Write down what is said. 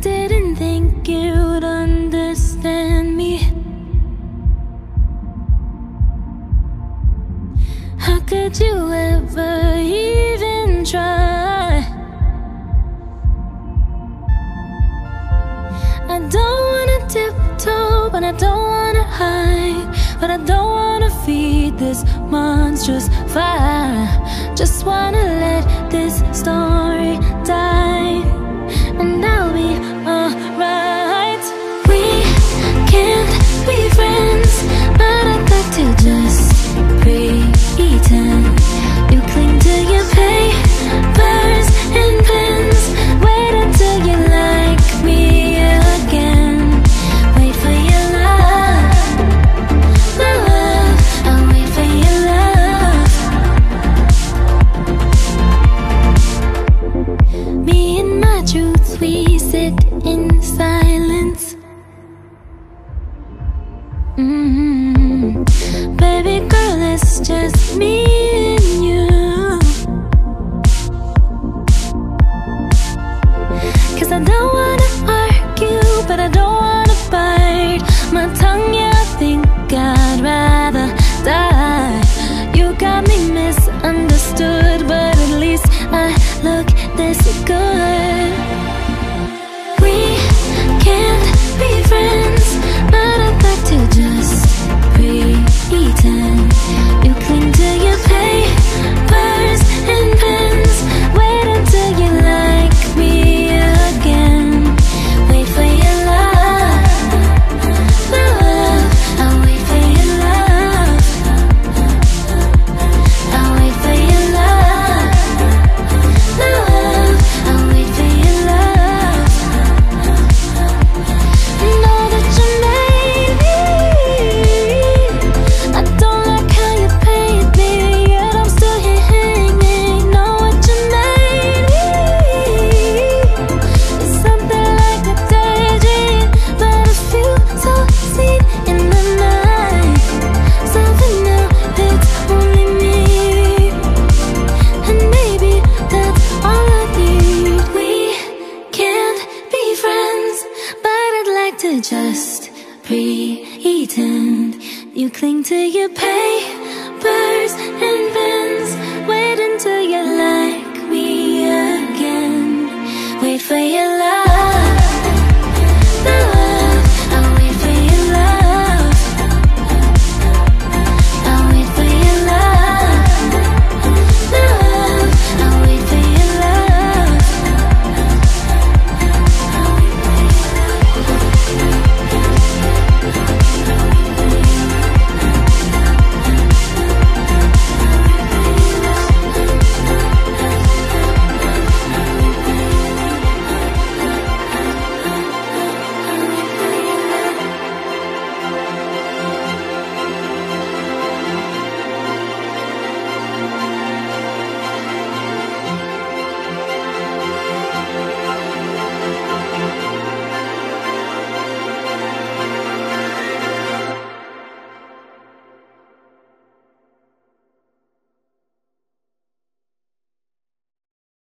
didn't think you'd understand me. How could you ever even try? I don't wanna tiptoe, but I don't wanna hide. But I don't wanna feed this monstrous fire. Just wanna let this story die. we sit in silence mm -hmm. Baby girl, it's just me and you Cause I don't wanna argue, but I don't to just pretend. You cling to your pain.